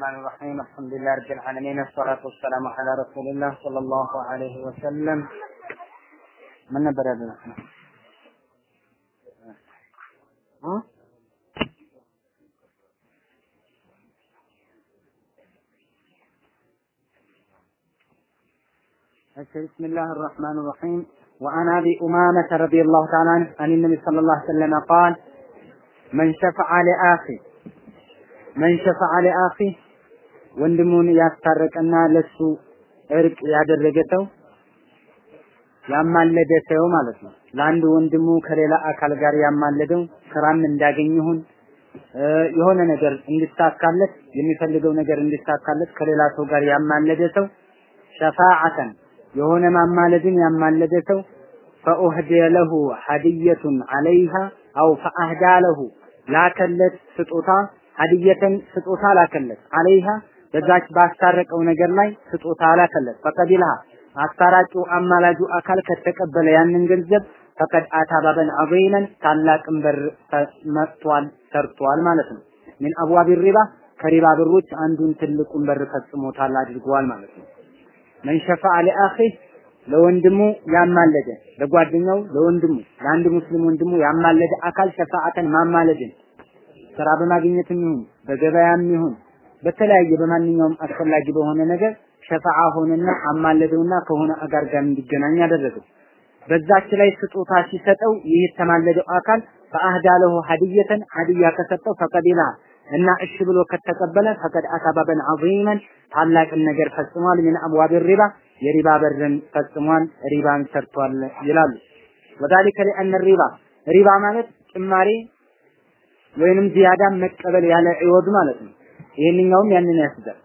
الرحمن الرحيم. الحمد لله رب العالمين الصلاة والسلام على رسول الله صلى الله عليه وسلم. من هذا؟ ها؟ بسم الله الرحمن الرحيم. وعن أبي أمامة رضي الله تعالى عنه عن النبي صلى الله عليه وسلم قال من شفع لأخي من شفع لأخي ወንድሙን ያስታረቀና ለሱ እርቅ ያደረገ ሰው ያማለደ ሰው ማለት ነው። ለአንድ ወንድሙ ከሌላ አካል ጋር ያማለደው ስራም እንዳገኝ ይሁን የሆነ ነገር እንዲሳካለት የሚፈልገው ነገር እንዲሳካለት ከሌላ ሰው ጋር ያማለደ ሰው ሸፋዓተን የሆነ ማማለድን ያማለደ ሰው ፈኡህዲየ ለሁ ሀዲየቱን አለይሃ አው ፈአህዳ ለሁ ላከለት ስጦታ ሀዲየተን ስጦታ ላከለት አለይሃ በዛች ባስታረቀው ነገር ላይ ስጦታ ላከለት ፈቀቢልሃ አስታራቂው አማላጁ አካል ከተቀበለ ያንን ገንዘብ ፈቀድ አታ ባበን ዐዚመን ታላቅን በር መጥቷል ሰርቷል ማለት ነው። ምን አብዋብ ሪባ ከሪባ በሮች አንዱን ትልቁን በር ፈጽሞታል አድርጓል ማለት ነው። መን ሸፈዐ ሊአኺህ ለወንድሙ ያማለደ ለጓደኛው ለወንድሙ ለአንድ ሙስሊም ወንድሙ ያማለደ አካል ሸፋዓተን ማማለድን ስራ በማግኘትም ይሁን በገበያም ይሁን በተለያየ በማንኛውም አስፈላጊ በሆነ ነገር ሸፋዓ ሆነና አማለደውና ከሆነ አጋር ጋር እንዲገናኝ ያደረገው በዛች ላይ ስጦታ ሲሰጠው ይህ የተማለደው አካል ፈአህዳ ለሁ ሀዲየተን ሀዲያ ከሰጠው ፈቀዲላ እና እሺ ብሎ ከተቀበለ ፈቀድ አሳባበን ዐዚመን ታላቅን ነገር ፈጽሟል። ምን አብዋብ ሪባ የሪባ በርን ፈጽሟል፣ ሪባን ሰርቷል ይላሉ። ወዛሊከ ሊአነ ሪባ ሪባ ማለት ጭማሪ ወይንም ዚያዳ መቀበል ያለ ዕወድ ማለት ነው። ይሄንኛውም ያንን ያስይዛል።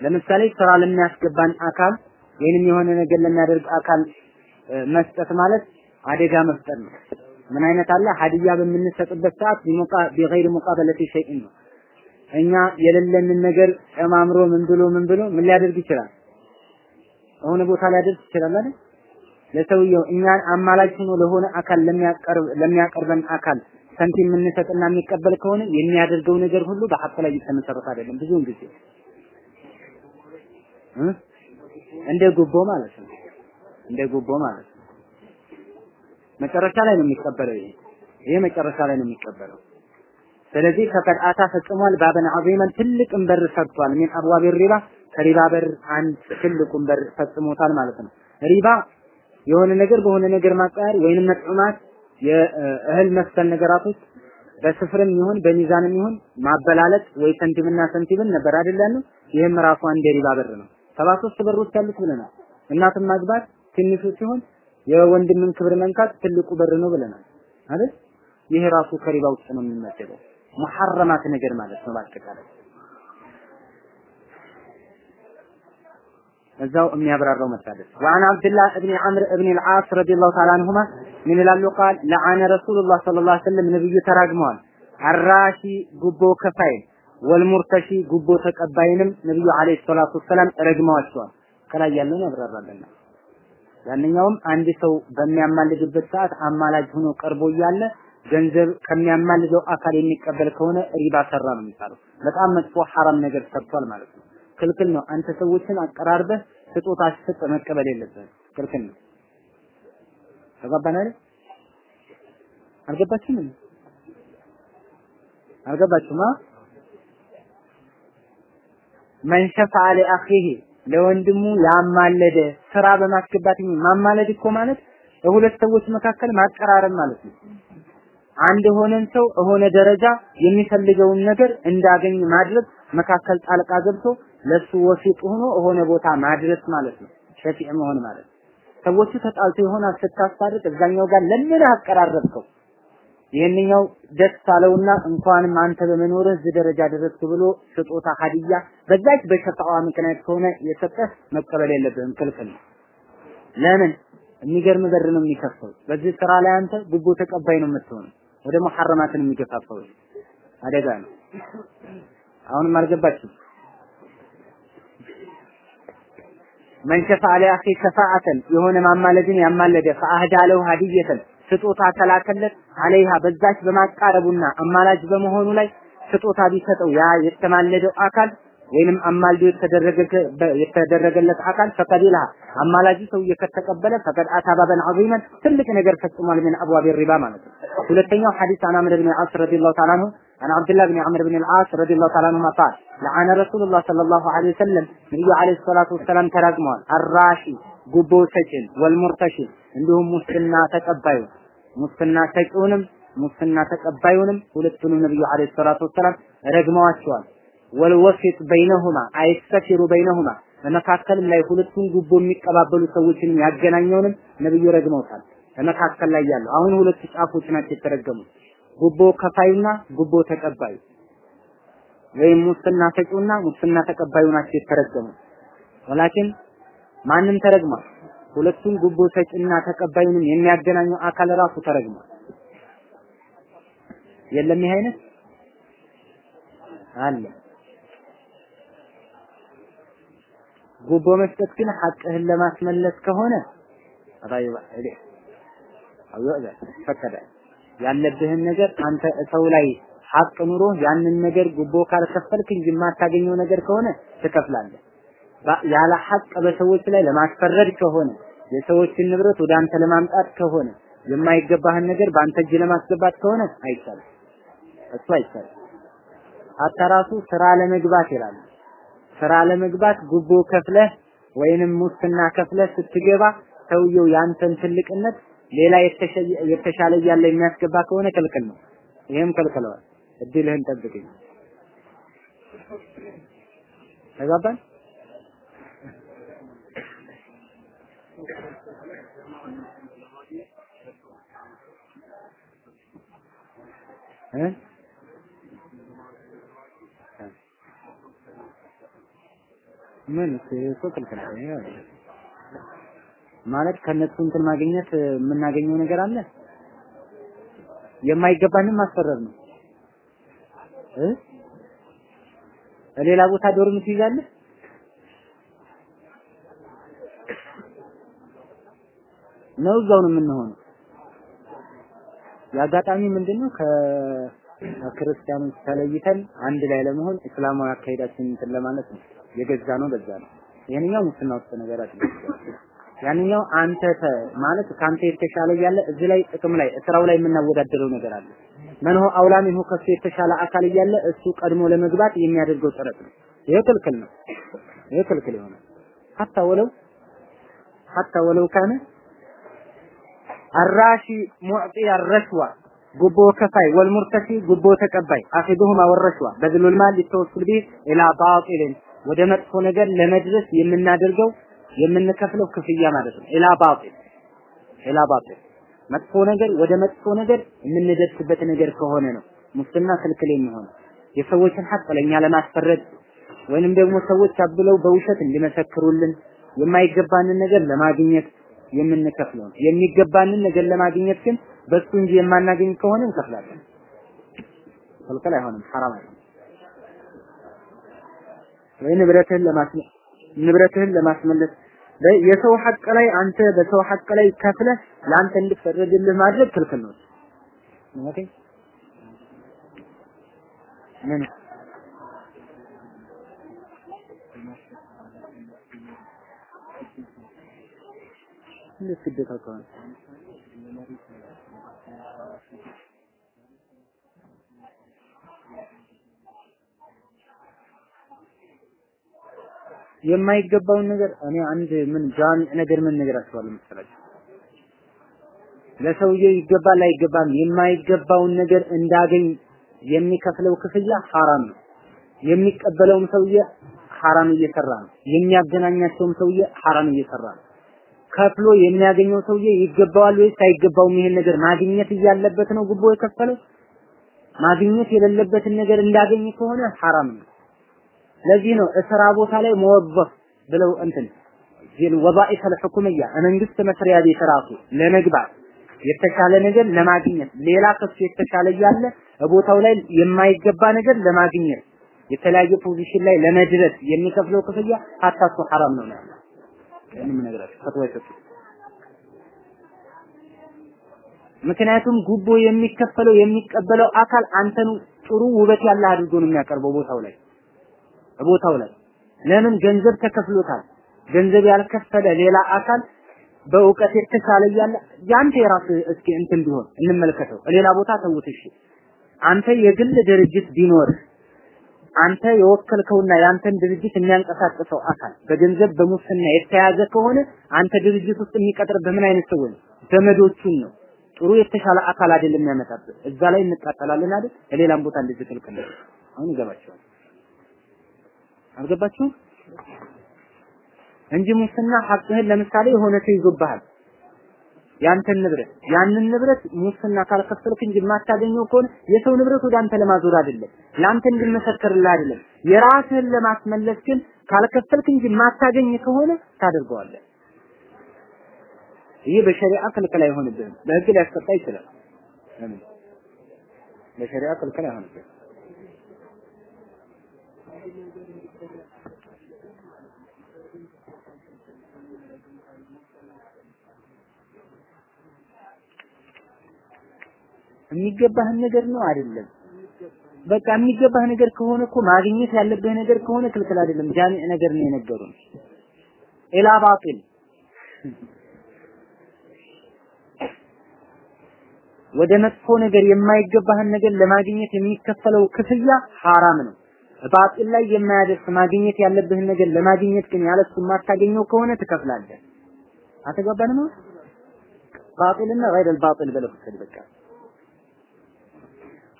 ለምሳሌ ስራ ለሚያስገባን አካል ወይንም የሆነ ነገር ለሚያደርግ አካል መስጠት ማለት አደጋ መፍጠር ነው። ምን አይነት አለ? ሀዲያ በምንሰጥበት ሰዓት ቢሙቃ ቢገይር ሙቃበለቲ ሸይእን ነው። እኛ የሌለንን ነገር ጨማምሮ ምን ብሎ ምን ብሎ ምን ሊያደርግ ይችላል? የሆነ ቦታ ሊያደርስ ይችላል አይደል? ለሰውየው እኛን አማላጅ ሆኖ ለሆነ አካል ለሚያቀርብ ለሚያቀርበን አካል ሳንቲም የምንሰጥና የሚቀበል ከሆነ የሚያደርገው ነገር ሁሉ በሐቅ ላይ የተመሰረተ አይደለም። ብዙውን ጊዜ እንደ ጉቦ ማለት ነው። እንደ ጉቦ ማለት ነው። መጨረሻ ላይ ነው የሚቀበለው። ይሄ ይሄ መጨረሻ ላይ ነው የሚቀበለው። ስለዚህ ፈቀድ አታ ፈጽሟል ባበን ዐዚመን ትልቅን በር ሰርቷል። ሚን አብዋብ ሪባ ከሪባ በር አንድ ትልቁን በር ፈጽሞታል ማለት ነው። ሪባ የሆነ ነገር በሆነ ነገር ማቀያር ወይንም መጥዑማት የእህል መሰል ነገራቶች በስፍርም ይሁን በሚዛንም ይሁን ማበላለጥ ወይ ሰንቲምና ሰንቲምን ነበር አይደል ያለው? ይህም ራሱ አንድ የሪባ በር ነው። ሰባ ሶስት በሮች ያሉት ብለናል። እናትን ማግባት ትንሹ ሲሆን የወንድምን ክብር መንካት ትልቁ በር ነው ብለናል አይደል? ይሄ ራሱ ከሪባ ውስጥ ነው የሚመደበው። ሙሐረማት ነገር ማለት ነው በአጠቃላይ እዛው የሚያብራራው መሳደስ ወአን አብድላህ እብኒ ዐምር እብኒ አልዓስ ረዲየላሁ ተዓላ አንሁማ ምን ይላሉ ቃል ለዓነ ረሱሉላህ ሰለላሁ ዐለይሂ ወሰለም ነብዩ ተራግመዋል አራሺ ጉቦ ከፋይ ወልሙርተሺ ጉቦ ተቀባይንም ነብዩ አለይሂ ሰላቱ ወሰላም ረግመዋቸዋል ከላይ ያለውን ያብራራልና ያንኛውም አንድ ሰው በሚያማልድበት ሰዓት አማላጅ ሆኖ ቀርቦ እያለ ገንዘብ ከሚያማልደው አካል የሚቀበል ከሆነ ሪባ ሰራ ነው የሚባለው። በጣም መጥፎ ሐራም ነገር ሰርቷል ማለት ነው። ክልክል ነው። አንተ ሰዎችን አቀራርበህ ስጦታ ስትሰጥ መቀበል የለብህም። ክልክል ነው። አይደል? አልገባችሁም? አልገባችሁማ? መን ሸፈዐ ሊአኺሂ ለወንድሙ ያማለደ ስራ በማስገባት ማማለድ እኮ ማለት በሁለት ሰዎች መካከል ማቀራረብ ማለት ነው። አንድ የሆነን ሰው የሆነ ደረጃ የሚፈልገውን ነገር እንዳገኝ ማድረግ መካከል ጣልቃ ገብቶ ለሱ ወሲጥ ሆኖ የሆነ ቦታ ማድረስ ማለት ነው። ሸፊዕ መሆን ማለት ሰዎቹ ተጣልቶ ይሆናል ስታስታርቅ እዛኛው ጋር ለምን አቀራረብከው? ይህንኛው ደስ አለውና እንኳንም አንተ በመኖርህ እዚህ ደረጃ ደረስክ ብሎ ስጦታ ሀዲያ በዛች በሸፋዋ ምክንያት ከሆነ የሰጠህ መቀበል የለብህም፣ ክልክል ነው። ለምን? የሚገርም በር ነው የሚከፍተው። በዚህ ስራ ላይ አንተ ጉቦ ተቀባይ ነው የምትሆነው። ወደ ሙሐረማትን የሚገፋፋው አደጋ ነው። አሁንም አልገባችም። መን ሸፈዐ ሊአኺ ሸፋዓተን የሆነ ማማለድን ያማለደ ፈአህዳ ለሁ ሀዲየተን ስጦታ ተላከለት አለይሃ በዛች በማቃረቡና አማላጅ በመሆኑ ላይ ስጦታ ቢሰጠው ያ የተማለደው አካል ወይንም አማልዶ የተደረገለት አካል ይልሃ አማላጅ ሰውዬ ከተቀበለ ፈቀድ አታባበን ዐዚመን ትልቅ ነገር ፈጽሟል ምን አብዋብ ሪባ ማለት ነው። ሁለተኛው ሐዲስ አን አምር ብን አስ ረዲየላሁ ተዓላ አንሁ عن عبد الله بن عمرو بن العاص رضي الله تعالى عنهما قال لعن رسول الله صلى الله عليه وسلم ነብዩ አለይሂ ሰላቱ ወሰላም ተራግመዋል። አራሺ ጉቦ ሰጪን ወልሙርተሺ እንዲሁም ሙስና ተቀባዩ ሙስና ሰጪውንም ሙስና ተቀባዩንም ሁለቱንም ነብዩ አለይሂ ሰላቱ ወሰላም ረግመዋቸዋል። ወልወሲጥ በይነሁማ አይስተፊሩ በይነሁማ በመካከልም ላይ ሁለቱን ጉቦ የሚቀባበሉ ሰዎችንም ያገናኘውንም ነብዩ ረግመውታል። በመካከል ላይ ያለው አሁን ሁለት ጫፎች ናቸው የተረገሙት። ጉቦ ከፋዩና ጉቦ ተቀባዩ ወይም ሙስና ሰጪውና ሙስና ተቀባዩ ናቸው የተረገሙት። ወላኪን ማንም ተረግሟል። ሁለቱም ጉቦ ሰጪና ተቀባዩንም የሚያገናኘው አካል ራሱ ተረግሟል። የለም ይሄ አይነት አለ። ጉቦ መስጠት ግን ሐቅህን ለማስመለስ ከሆነ አባይ ፈቀደ ያለብህን ነገር አንተ ሰው ላይ ሐቅ ኑሮ ያንን ነገር ጉቦ ካልከፈልክ እንጂ የማታገኘው ነገር ከሆነ ትከፍላለህ። ያለ ሐቅ በሰዎች ላይ ለማስፈረድ ከሆነ የሰዎችን ንብረት ወደ አንተ ለማምጣት ከሆነ የማይገባህን ነገር በአንተ እጅ ለማስገባት ከሆነ አይቻልም። እሱ አይቻልም። ሀታ ስራ ለመግባት ይላል። ስራ ለመግባት ጉቦ ከፍለህ ወይንም ሙስና ከፍለህ ስትገባ ሰውየው ያንተን ትልቅነት ሌላ የተሻለ እያለ የሚያስገባ ከሆነ ክልክል ነው። ይሄም ከልክለዋል። እድልህን ጠብቅኝ። ተጋባን? ምን እኮ ክልክል ነው ማለት ከነሱ እንትን ማግኘት የምናገኘው ነገር አለ። የማይገባንም ማስፈረር ነው እ ሌላ ቦታ ዶርም ትይዛለህ ነው እዛው ነው የምንሆነው። የአጋጣሚ ምንድነው ከክርስቲያኖች ተለይተን አንድ ላይ ለመሆን እስላማዊ አካሄዳችን እንትን ለማለት ነው የገዛ ነው በዛ ነው። ይሄንኛው ሙስና ውስጥ ነገር አይደለም። ያንኛው አንተ ማለት ካንተ የተሻለ እያለ እዚህ ላይ ጥቅም ላይ ስራው ላይ የምናወዳደረው ነገር አለ። መንሆ አውላ ሚንሁ ከሱ የተሻለ አካል እያለ እሱ ቀድሞ ለመግባት የሚያደርገው ጥረት ነው። ይሄ ክልክል ነው። ይሄ ክልክል ይሆናል። ሐታ ወለው ሐታ ወለው ካነ አራሺ ሙዕጢ አረሽዋ ጉቦ ከፋይ ወልሙርተሺ ጉቦ ተቀባይ አኺዱሁማ ወረሽዋ በዝሉል ማል ቢህ ኢላ ባጢልን ወደ መጥፎ ነገር ለመድረስ የምናደርገው የምንከፍለው ክፍያ ማለት ነው። ኢላ ባጢል ኢላ ባጢል መጥፎ ነገር ወደ መጥፎ ነገር የምንደርስበት ነገር ከሆነ ነው ሙስና ክልክል የሚሆነው የሰዎችን ሐቅ ለኛ ለማስፈረድ ወይንም ደግሞ ሰዎች አብለው በውሸት እንዲመሰክሩልን የማይገባንን ነገር ለማግኘት የምንከፍለው የሚገባንን ነገር ለማግኘት ግን በሱ እንጂ የማናገኝ ከሆነ እንከፍላለን። ክልክል አይሆንም፣ ሐራም አይሆንም። ወይ ንብረትህን ለማስመለስ የሰው ሐቅ ላይ አንተ በሰው ሐቅ ላይ ከፍለህ ለአንተ እንድትፈረድልህ ማድረግ ክልክል ነው። Okay? ምን? እንዴት ግዴታ ከሆነ የማይገባውን ነገር እኔ አንድ ምን ጃሚ ነገር ምን ነገር አስባለሁ መሰላችሁ ለሰውየው ይገባል አይገባም የማይገባውን ነገር እንዳገኝ የሚከፍለው ክፍያ ሐራም ነው። የሚቀበለውም ሰውዬ ሐራም እየሰራ ነው። የሚያገናኛቸውም ሰውዬ ሐራም እየሰራ ነው። ከፍሎ የሚያገኘው ሰውዬ ይገባዋል ወይስ አይገባውም? ይሄን ነገር ማግኘት እያለበት ነው ጉቦ የከፈለው። ማግኘት የሌለበትን ነገር እንዳገኝ ከሆነ ሐራም ነው። ለዚህ ነው እስራ ቦታ ላይ መወበፍ ብለው እንትን ዚል وظائف الحكومية መንግስት መስሪያ ቤት ራሱ ለመግባት የተሻለ ነገር ለማግኘት ሌላ ከሱ የተሻለ እያለ ቦታው ላይ የማይገባ ነገር ለማግኘት የተለያየ position ላይ ለመድረስ የሚከፍለው ክፍያ ሀታሱ ሐራም ነው ነው። ምንም ነገራችሁ ፈትዋ ይሰጡ። ምክንያቱም ጉቦ የሚከፈለው የሚቀበለው አካል አንተን ጥሩ ውበት ያለ አድርጎ ነው የሚያቀርበው ቦታው ላይ ቦታው ላይ ለምን ገንዘብ ተከፍሎታል። ገንዘብ ያልከፈለ ሌላ አካል በእውቀት የተሻለ እያለ ያንተ የራስ እስኪ እንትን ቢሆን እንመልከተው። ሌላ ቦታ ተውት እሺ። አንተ የግል ድርጅት ቢኖር አንተ የወከልከውና ያንተን ድርጅት የሚያንቀሳቅሰው አካል በገንዘብ በሙስና የተያዘ ከሆነ አንተ ድርጅት ውስጥ የሚቀጥር በምን አይነት ሰው ነው? ዘመዶቹን ነው። ጥሩ የተሻለ አካል አይደለም የሚያመጣብህ። እዛ ላይ እንቃጠላለን አይደል? ሌላም ቦታ እንደዚህ ክልክል አሁን ይገባቸዋል። አልገባችሁም? እንጂ ሙስና ሐቅህን ለምሳሌ የሆነ ሰው ይዞብሃል ያንተን ንብረት ያንን ንብረት ሙስና ካልከፈልክ እንጂ የማታገኘው ከሆነ የሰው ንብረት ወደ አንተ ለማዞር አይደለም፣ ለአንተ እንድመሰከርልህ አይደለም። የራስህን ለማስመለስ ግን ካልከፈልክ እንጂ የማታገኝ ከሆነ ታደርገዋለህ። ይህ በሸሪዓ ክልክል አይሆንብህም። በህግ ሊያስቀጣ ይችላል።? በሸሪዓ ክልክል አይሆንብህም። የሚገባህን ነገር ነው አይደለም። በቃ የሚገባህ ነገር ከሆነ እኮ ማግኘት ያለብህ ነገር ከሆነ ክልክል አይደለም። ጃሚዕ ነገር ነው የነገሩን። ኢላ ባጢል ወደ መጥፎ ነገር የማይገባህን ነገር ለማግኘት የሚከፈለው ክፍያ ሐራም ነው። ባጢል ላይ የማያደርስ ማግኘት ያለብህን ነገር ለማግኘት ግን ያለሱ የማታገኘው ከሆነ ትከፍላለህ። አተገባንም ባጢልና ገይረል ባጢል በለኩት በቃ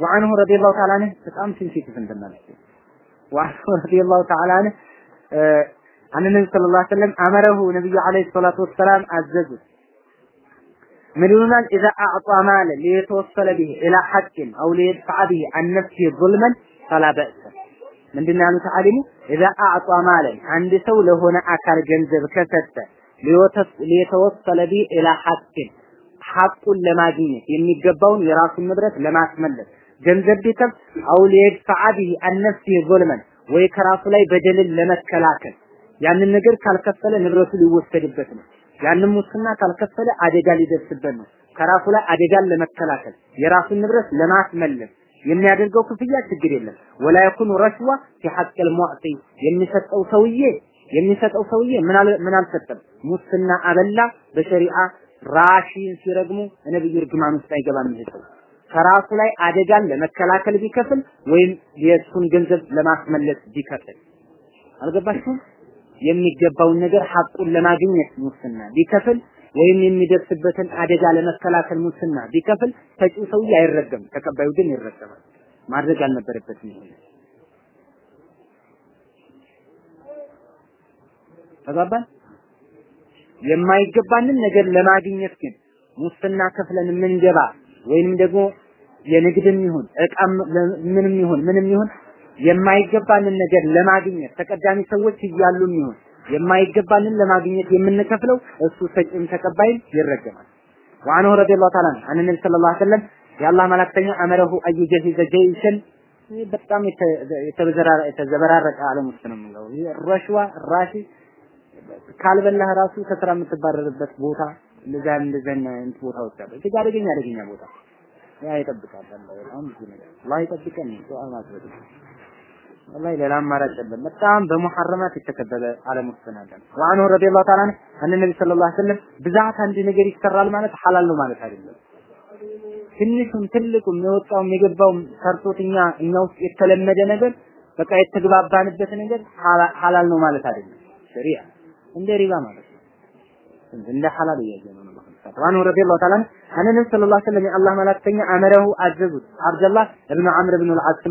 ወአንሁ ረዲየላሁ ተዓላ አንሁ በጣም ሴንሲቲቭ እንደማለት ወአንሁ ረዲየላሁ ተዓላ አንሁ አን ነቢ ሰለላሁ ዐለይሂ ወሰለም አመረሁ ነብዩ ዐለይሂ ሰላቱ ወሰላም አዘዙት ምን ይሉናል? ኢዛ አዕጧ ማለ ሊተወሰለ ቢሂ ኢላ ሐቅን አው ሊየድፈዐ ቢሂ አን ነፍሲ ዙልመን ፈላ በእሰ ምንድን ነው ያሉት ዓሊሙ? ኢዛ አዕጧ ማለ አንድ ሰው ለሆነ አካል ገንዘብ ከሰጠ ሊተወሰለ ቢሂ ኢላ ሐቅን ሐቁን ለማግኘት የሚገባውን የራሱን ንብረት ለማስመለስ ገንዘብ ቢከፍ አው ሊየድፈዐ ቢሂ አን ነፍሲሂ ዙልመን ወይ ከራሱ ላይ በደልን ለመከላከል ያንን ነገር ካልከፈለ ንብረቱ ሊወሰድበት ነው። ያንን ሙስና ካልከፈለ አደጋ ሊደርስበት ነው። ከራሱ ላይ አደጋን ለመከላከል የራሱን ንብረት ለማስመለስ የሚያደርገው ክፍያ ችግር የለም። ወላ የኩኑ ረሽዋ ፊ ሐቅል ሙዕጢ የሚሰጠው ሰውዬ የሚሰጠው ሰውዬ ምን አልሰጠም ሙስና አበላ በሸሪዓ ራሺን ሲረግሙ ነብዩ እርግማን ውስጥ አይገባም ይሄ ሰው ከራሱ ላይ አደጋን ለመከላከል ቢከፍል ወይም የእሱን ገንዘብ ለማስመለስ ቢከፍል አልገባችሁም? የሚገባውን ነገር ሐቁን ለማግኘት ሙስና ቢከፍል ወይም የሚደርስበትን አደጋ ለመከላከል ሙስና ቢከፍል ሰጪው ሰውዬ አይረገም፣ ተቀባዩ ግን ይረገማል። ማድረግ አልነበረበትም ይሄ ተጋባን። የማይገባንን ነገር ለማግኘት ግን ሙስና ከፍለን የምንገባ ወይንም ደግሞ የንግድም ይሁን እቃም ምንም ይሁን ምንም ይሁን የማይገባንን ነገር ለማግኘት ተቀዳሚ ሰዎች እያሉም ይሁን የማይገባንን ለማግኘት የምንከፍለው እሱ ሰጪም ተቀባይም ይረገማል። ወአንሁ ረዲየላሁ ተዓላ አን ነብይ ሰለላሁ ዐለይሂ ወሰለም የአላህ መላክተኛ አመረሁ አዩ ጀሂዘ ጀይሸን በጣም የተዘበራረቀ ዓለም ውስጥ ነው የምንለው። ረሽዋ ራሺ ካልበላህ ራሱ ከስራ የምትባረርበት ቦታ እንደዛ እንደዛ አይነት ቦታዎች አሉ። እዚህ ጋር አደገኛ አደገኛ ቦታ ያ ይጠብቃል። አላህ በጣም ብዙ ነገር አላህ ይጠብቀን። ዱዓ ማድረግ ወላሂ ሌላ አማራጭ የለም። በጣም በሙሐረማት የተከበበ ዓለም ውስጥ ያለነው። ወአንሁ ረዲየላሁ ተዓላ አን ነብይ ሰለላሁ ዐለይሂ ወሰለም ብዛት አንድ ነገር ይሰራል ማለት ሐላል ነው ማለት አይደለም። ትንሹም ትልቁም የወጣውም የገባውም ሰርቶት እኛ እኛ ውስጥ የተለመደ ነገር በቃ የተግባባንበት ነገር ሐላል ነው ማለት አይደለም። ሸሪዓ እንደ ሪባ ማለት እንደ ሐላል እያየነው ነው عنه رضي الله تعالى عنه النبي صلى الله عليه وسلم الله ملائكته امره عززه عبد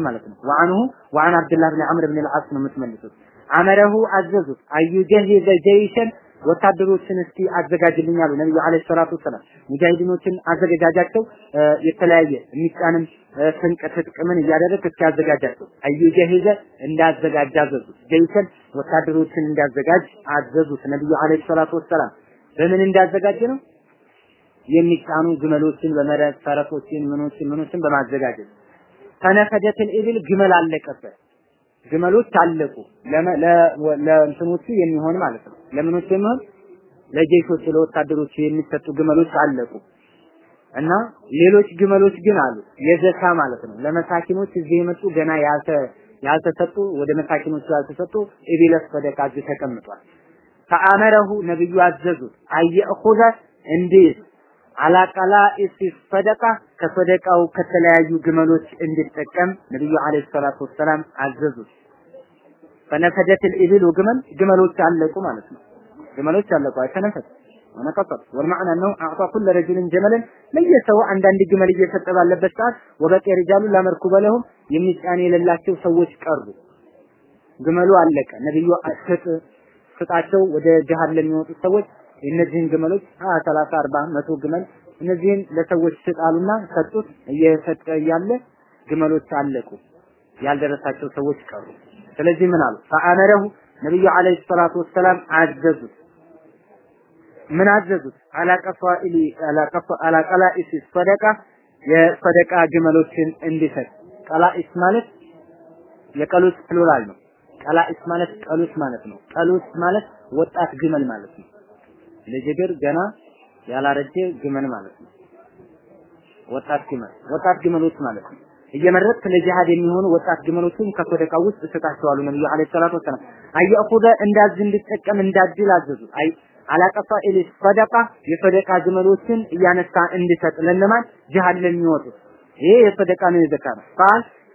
ማለት ነው وعنه وعن عبد الله بن عمرو بن ነው የምትመልሱት አመረሁ አዘዙት አዩጀሂዘ ጀይሸን ወታደሮችን እስቲ አዘጋጅልኝ አሉ ነብዩ አለይሂ ሰላቱ ወሰላም። ሙጃሂዲኖችን አዘገጃጃቸው የተለያየ የሚጫንም ስንቅ ትጥቅምን እያደረግ እስቲ አዘጋጃቸው። አዩጀሂዘ እንዳዘጋጅ አዘዙት። ጀይሸን ወታደሮችን እንዳዘጋጅ አዘዙት ነብዩ አለይሂ ሰላቱ ወሰላም። በምን እንዳዘጋጅ ነው? የሚጫኑ ግመሎችን በመረጥ ፈረሶችን ምኖችን ምኖችን በማዘጋጀት። ተነፈደትን ኢብል ግመል አለቀበት። ግመሎች አለቁ። ለእንትኖቹ የሚሆን ማለት ነው። ለምኖቹ የሚሆን? ለጀይሾች ለወታደሮቹ የሚሰጡ ግመሎች አለቁ። እና ሌሎች ግመሎች ግን አሉ። የዘካ ማለት ነው። ለመሳኪኖች እዚህ የመጡ ገና ያልተ ያልተሰጡ ወደ መሳኪኖቹ ያልተሰጡ ኢቢለስ ሰደቃ ተቀምጧል። ፈአመረሁ ነብዩ አዘዙት አየእኹዘ እንዲይዝ አላቀላኢስ ሰደቃ ከሰደቃው ከተለያዩ ግመሎች እንዲጠቀም ነብዩ አለይሂ ሰላቱ ወሰላም አዘዙት። ፈነፈደት ልኢብሉ ግመል ግመሎች አለቁ ማለት ነው። ግመሎች አለቁ አይተነፈት ወነቀጠት ወልማዕና ነው አዕጣ ኩለ ረጅልን ጀመለን ለየሰው አንዳንድ ግመል እየሰጠ ባለበት ሰዓት ወበቂ ሪጃሉ ላመርኩ በለሁም የሚጫን የሌላቸው ሰዎች ቀሩ። ግመሉ አለቀ። ነብዩ ስጥ ስጣቸው ወደ ጅሃድ ለሚወጡ ሰዎች እነዚህን ግመሎች 20 30 40 መቶ ግመል እነዚህን ለሰዎች ስጣሉና ሰጡት። እየሰጠ እያለ ግመሎች አለቁ። ያልደረሳቸው ሰዎች ቀሩ። ስለዚህ ምን አሉ? ፈአመረሁ ነብዩ አለይሂ ሰላቱ ወሰላም አዘዙት። ምን አዘዙት? አላቀፋኢሊ አላቀላኢስ ሰደቃ የሰደቃ ግመሎችን እንዲሰጥ። ቀላኢስ ማለት የቀሉስ ፕሉራል ነው። ቀላኢስ ማለት ቀሉስ ማለት ነው። ቀሉስ ማለት ወጣት ግመል ማለት ነው። እግር ገና ያላረጀ ግመል ማለት ነው። ወጣት ግመል ወጣት ግመሎች ማለት ነው። እየመረጥክ ለጂሃድ የሚሆኑ ወጣት ግመሎችን ከሰደቃው ውስጥ እሰጣቸዋለሁ ነብዩ አለይሂ ሰላቱ ወሰላም አየኹዘ እንዳዝ እንዲጠቀም እንዳድል አዘዙ أي على قلائص الصدقة የሰደቃ ግመሎችን እያነሳ እንዲሰጥ ለነማን ጂሃድ ለሚወጡ ይሄ የሰደቃ ነው የዘካ ነው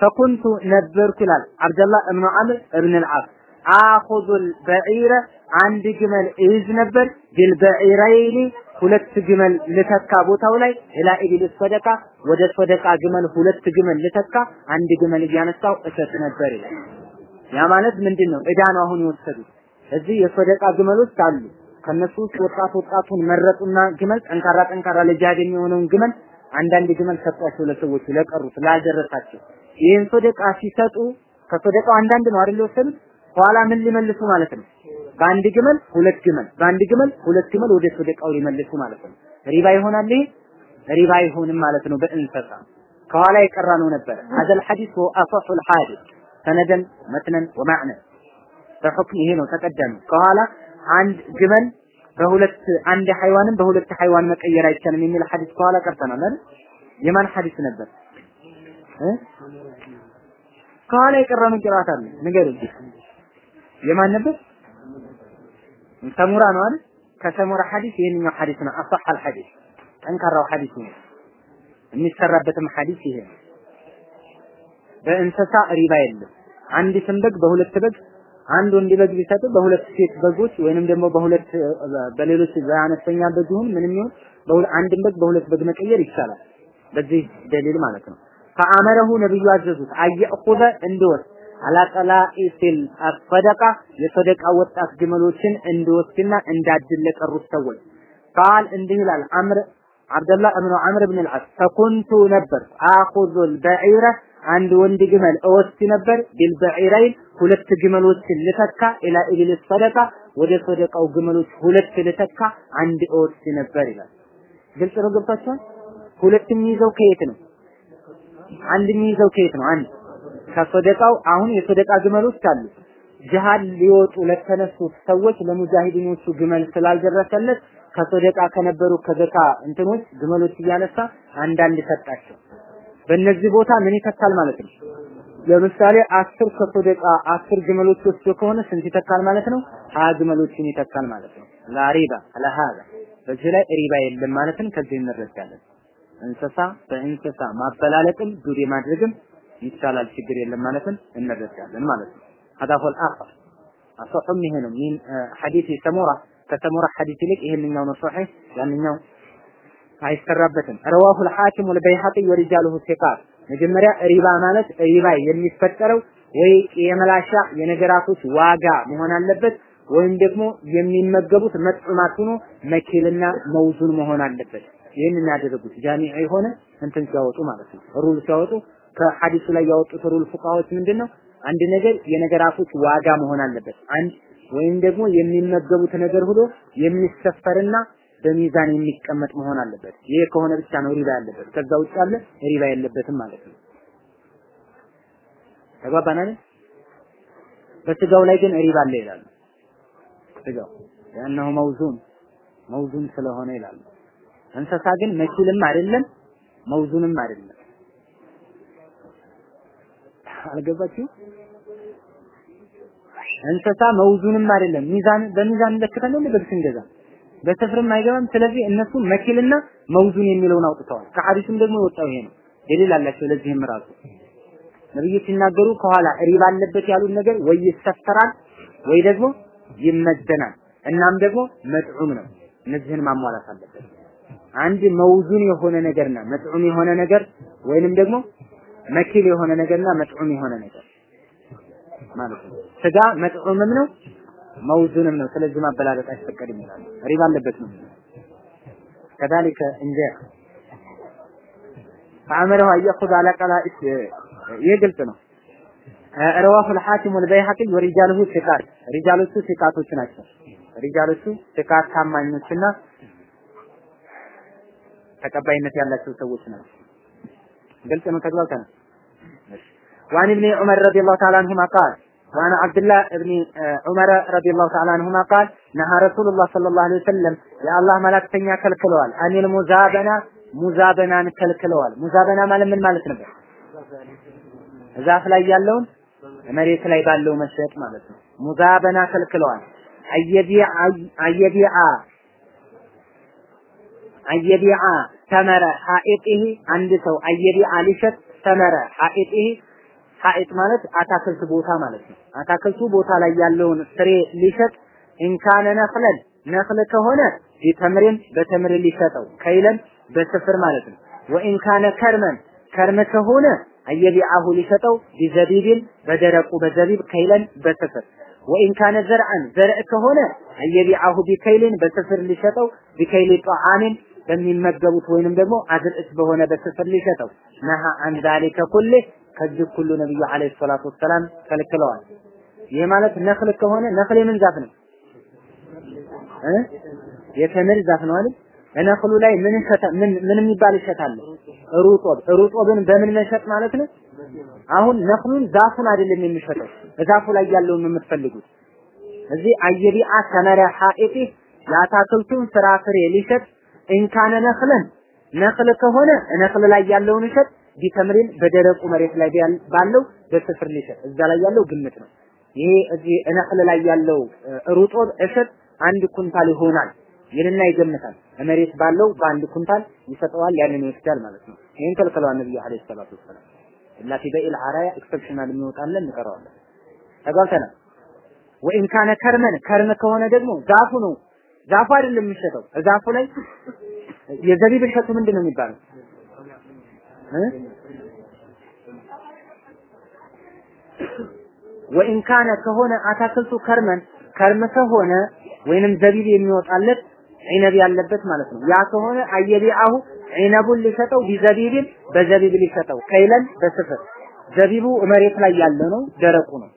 فكنت ነበርኩ ይላል አብደላህ እብኑ አምር እብን አልዓስ آخذ البعير አንድ ግመል እይዝ ነበር ቢልበዒረይኒ ሁለት ግመል ልተካ ቦታው ላይ ኢላ ኢቢል ሰደቃ ወደ ሰደቃ ግመል ሁለት ግመል ልተካ አንድ ግመል እያነሳው እሰጥ ነበር ይላል። ያ ማለት ምንድን ነው? ነው አሁን የወሰዱት። እዚህ የሰደቃ ግመሎች አሉ። ከነሱ ውስጥ ወጣት ወጣቱን መረጡና ግመል ጠንካራ ጠንካራ ለጃድ የሚሆነውን ግመል አንዳንድ ግመል ሰጧቸው ለሰዎች ለቀሩት ላልደረሳቸው። ይህን ሶደቃ ሲሰጡ ከሶደቃው አንዳንድ ነው አይደል ወሰዱት ኋላ ምን ሊመልሱ ማለት ነው? በአንድ ግመል ሁለት ግመል በአንድ ግመል ሁለት ግመል ወደ ሶደቃው ሊመልሱ ማለት ነው። ሪባ ይሆናል ይሄ? ሪባ አይሆንም ማለት ነው። በእንሰሳ ከኋላ የቀራ ነው ነበር ሀዘል ሐዲስ ወአፈሑ ልሐዲስ ሰነደን መትነን ወማዕነ በሑክም ይሄ ነው ተቀደም ከኋላ አንድ ግመል በሁለት አንድ ሐይዋንም በሁለት ሃይዋን መቀየር አይቻልም የሚል ሐዲስ ከኋላ ቀርተናል አይደል? የማን ሐዲስ ነበር? ከኋላ የቀረ ቅራት አለ ንገረኝ። የማን ነበር? ሰሙራ ነው አይደል? ከሰሙራ ሐዲስ ይሄንኛው ሐዲስ ነው። አሳሐል ሐዲስ ጠንካራው ሐዲስ ነው። የሚሰራበትም ሐዲስ ይሄ ነው። በእንስሳ ሪባ የለም። አንዲትም በግ በሁለት በግ አንድ ወንድ በግ ቢሰጥ በሁለት ሴት በጎች ወይንም ደግሞ በሁለት በሌሎች በአነስተኛ በግ ይሁን ምንም ይሁን አንድን በግ በሁለት በግ መቀየር ይቻላል። በዚህ ደሊል ማለት ነው። ፈአመረሁ ነብዩ አዘዙት አየእኹዘ እንዲወስድ አላቀላኢሲል አሰደቃ የሰደቃ ወጣት ግመሎችን እንዲወስድና እንዳድል ለቀሩት ሰዎች ቃል እንዲህ ይላል አምር አብደላህ እብኑ አምር ብን አልዓስ ፈኩንቱ ነበር አኹዙል በዒረ አንድ ወንድ ግመል እወስድ ነበር ቢልበዒረይን ሁለት ግመሎችን ልተካ ኢላ ኢብል ሰደቃ ወደ ሰደቃው ግመሎች ሁለት ልተካ አንድ እወስድ ነበር ይላል። ግልጽ ነው ገብታችኋል? ሁለት የሚይዘው ከየት ነው? አንድ የሚይዘው ከየት ነው? አንድ ከሰደቃው አሁን የሰደቃ ግመሎች አሉ። ጅሃድ ሊወጡ ለተነሱት ሰዎች ለሙጃሂዲኖቹ ግመል ስላልደረሰለት ከሰደቃ ከነበሩ ከዘካ እንትኖች ግመሎች እያነሳ አንዳንድ ሰጣቸው። በእነዚህ ቦታ ምን ይተካል ማለት ነው? ለምሳሌ አስር ከሰደቃ አስር ግመሎች ወስዶ ከሆነ ስንት ይተካል ማለት ነው? ሀያ ግመሎችን ይተካል ማለት ነው። ላሪባ ለሃዛ በዚህ ላይ ሪባ የለም ማለትን ከዚህ እንረዳለን። እንስሳ በእንስሳ ማበላለጥም ዱቤ ማድረግም ይቻላል፣ ችግር የለም ማለትን እንረዳለን ማለት ነው። ሀዳፎል አኸር አሶሑም ይሄ ነው። ሚን ሐዲስ ሰሞራ ከሰሞራ ሐዲስ ይልቅ ይሄንኛው ነው ሶሒህ፣ ያንኛው አይሰራበትም። رواه الحاكم والبيهقي ورجاله ثقات መጀመሪያ ሪባ ማለት ሪባ የሚፈጠረው ወይ የመላሻ የነገራቶች ዋጋ መሆን አለበት ወይም ደግሞ የሚመገቡት መጥማት ሆኖ مكيل ና موزون መሆን አለበት። ይህንን ያደረጉት ጃሚዕ የሆነ እንትን ሲያወጡ ማለት ነው። rule ሲያወጡ ከሐዲሱ ላይ ያወጡት rule ፉቃዎች ምንድን ነው? አንድ ነገር የነገራቶች ዋጋ መሆን አለበት። አንድ ወይም ደግሞ የሚመገቡት ነገር ሁሉ የሚሰፈርና በሚዛን የሚቀመጥ መሆን አለበት። ይሄ ከሆነ ብቻ ነው ሪባ ያለበት። ከዛ ውጭ ያለ ሪባ የለበትም ማለት ነው። ተግባባን በስጋው ላይ ግን ሪባ አለ ይላሉ። ስጋው ያነው መውዙን መውዙን ስለሆነ ይላሉ። እንስሳ ግን መኪልም አይደለም መውዙንም አይደለም። አልገባችሁ? እንስሳ መውዙንም አይደለም ሚዛን በሚዛን ለክተን ነው እንገዛ በስፍርም አይገባም። ስለዚህ እነሱ መኪልና መውዙን የሚለውን አውጥተዋል። ከሐዲሱም ደግሞ የወጣው ይሄ ነው። ደሊል አላቸው ለዚህም ራሱ ነብዩ ሲናገሩ ከኋላ ሪባ አለበት ያሉት ነገር ወይ ይሰፈራል ወይ ደግሞ ይመዘናል። እናም ደግሞ መጥዑም ነው። እነዚህን ማሟላት አለበት። አንድ መውዙን የሆነ ነገርና መጥዑም የሆነ ነገር ወይንም ደግሞ መኪል የሆነ ነገርና መጥዑም የሆነ ነገር ማለት ነው። ስጋ መጥዑምም ነው መውዙንም ነው። ስለዚህ ማበላለጥ አይፈቀድም ይላል። ሪባ አለበት ነው። ከዛሊከ እንጀራ فأمره أن يأخذ على قلاء የግልጽ ነው። ረዋሁል ሐኪም ወልበይሐቂ ወሪጃሉሁ ሲቃት ሪጃሎቹ ሲቃቶች ናቸው። ሪጃሎቹ ሲቃት ታማኞችና ተቀባይነት ያላቸው ሰዎች ናቸው። ግልጽ ነው። ተግባብተናል። وعن ابن عمر رضي الله تعالى عنهما قال وعن عبد الله بن عمر رضي الله تعالى عنهما قال نهى رسول الله صلى الله عليه وسلم يا الله መላእክተኛ ከልክለዋል አኒል ሙዛበና ሙዛበናን ከልክለዋል። ሙዛበና ማለት ምን ማለት ነበር? ዛፍ ላይ ያለውን መሬት ላይ ባለው መሸጥ ማለት ነው። ሙዛበና ከልክለዋል። አየቢዓ አየቢዓ ተመረ ሐኢጢሂ አንድ ሰው أن يبيع ሊሸጥ ثمر حائطه حائط ማለት አታክልት ቦታ ማለት ነው። አታክልቱ ቦታ ላይ ያለውን ፍሬ ሊሸጥ إن كان نخلا نخل ከሆነ بتمر በተምር ሊሸጠው كيلا በስፍር ማለት ነው። وإن كان كرما كرم ከሆነ أن يبيعه ሊሸጠው بزبيب በደረቁ በዘቢብ كيلا በስፍር ወኢን ካነ ዘርዐን ዘርዕ ከሆነ አየቢዓሁ ቢከይልን በስፍር ሊሸጠው ቢከይል ጧዓምን በሚመገቡት ወይንም ደግሞ አዝርዕት በሆነ በስፍር ሊሸጠው ነሃ አን ዛሊከ ኩል ከዚህ ሁሉ ነብዩ አለይሂ ሰላቱ ወሰላም ከልክለዋል። ይህ ማለት ነክል ከሆነ ነክል የምን ዛፍ ነው የተምር ዛፍ ነው አይደል? ነክሉ ላይ ምን ምን ምን የሚባል ይሸታል? ሩጦብ ሩጦብን በምን መሸጥ ማለት ነው? አሁን ነክሉን ዛፉን አይደለም የሚሸጠው ዛፉ ላይ ያለውን የምትፈልጉት እዚህ አየቢአ ተመረ ሐኢጢ የአታክልቱን ፍራፍሬ ሊሸጥ ኢንካነ ነክለን ነክል ከሆነ ነክል ላይ ያለውን እሸጥ ቢተምሪን በደረቁ መሬት ላይ ባለው በስፍር ሊሸጥ እዛ ላይ ያለው ግምት ነው። ይሄ እዚህ ነክል ላይ ያለው ሩጦብ እሸጥ አንድ ኩንታል ይሆናል ይልና ይገምታል። መሬት ባለው በአንድ ኩንታል ይሰጠዋል፣ ያንን ይወስዳል ማለት ነው። ይሄን ከልክለዋል ነብዩ አለይሂ ሰላቱ ወሰላም። إلا بيع العرايا exceptional የሚወጣለን እንቀረዋለን። ተጋብተናል። وإن كرما كرم ከሆነ ደግሞ ዛፉ ነው ዛፉ አይደለም የሚሸጠው ዛፉ ላይ የዘቢብ እሸቱ ምንድን ነው የሚባለው وإن كان ከሆነ አታክልቱ كرما كرم ከሆነ ወይንም ዘቢብ የሚወጣለት ዒነብ ያለበት ማለት ነው። ያ ከሆነ አየቢአሁ ዒነቡን ሊሰጠው ቢዘቢብን በዘቢብ ሊሰጠው ከይለን በስፍር ዘቢቡ መሬት ላይ ያለ ነው፣ ደረቁ ነው።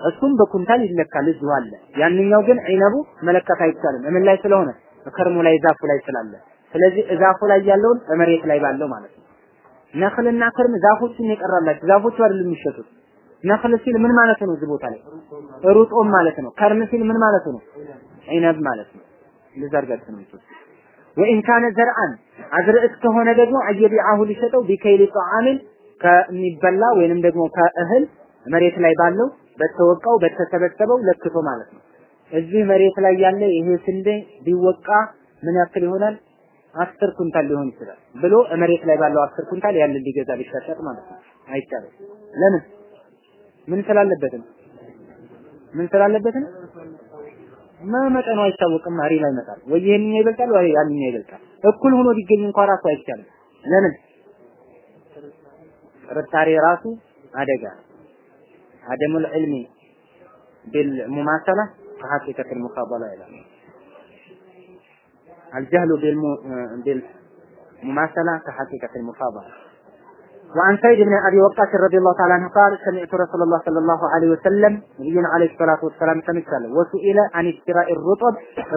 እሱም በኩንታል ይለካል፣ እዚሁ አለ። ያንኛው ግን ዒነቡ መለካት አይቻልም። ምን ላይ ስለሆነ ከርሙ ላይ ዛፉ ላይ ስላለ፣ ስለዚህ ዛፉ ላይ ያለውን መሬት ላይ ባለው ማለት ነው። ነክልና ከርም ዛፎችን የቀራላችሁ ዛፎቹ አይደሉም የሚሸጡት። ነክል ሲል ምን ማለት ነው? እዚህ ቦታ ላይ ሩጦም ማለት ነው። ከርም ሲል ምን ማለት ነው? ዒነብ ማለት ነው። አድርጋችሁ ነው የምትወስዱት። ወኢን ካነ ዘርአን አዝርዕት ከሆነ ደግሞ አየቢዓሁ ሊሸጠው ቢከይል ጣዓምን ከሚበላ ወይንም ደግሞ ከእህል መሬት ላይ ባለው በተወቃው በተሰበሰበው ለክቶ ማለት ነው። እዚህ መሬት ላይ ያለ ይሄ ስንዴ ቢወቃ ምን ያክል ይሆናል? አስር ኩንታል ሊሆን ይችላል ብሎ መሬት ላይ ባለው አስር ኩንታል ያንን ሊገዛ ሊሸጠጥ ማለት ነው። አይቻልም። ለምን? ምን ስላለበትም ምን ስላለበትም መመጠኑ አይታወቅም። ሪባ ይመጣል ወይ ይሄንኛው ይበልጣል ወይ ያንኛው ይበልጣል። እኩል ሆኖ ቢገኝ እንኳን ራሱ አይቻልም። ለምን? ጥርጣሬ ራሱ አደጋ አደሙል ዒልሚ ቢልሙማሰላ ከሐቂቀት ሙፋበላ ይላል። الجهل بالمماثلة كحقيقة المفاضلة وعن سيد بن ابي وقاص رضي الله تعالى عنه قال سمعت رسول الله صلى الله عليه وسلم نبينا عليه الصلاه والسلام سمعت وسئل عن اشتراء الرطب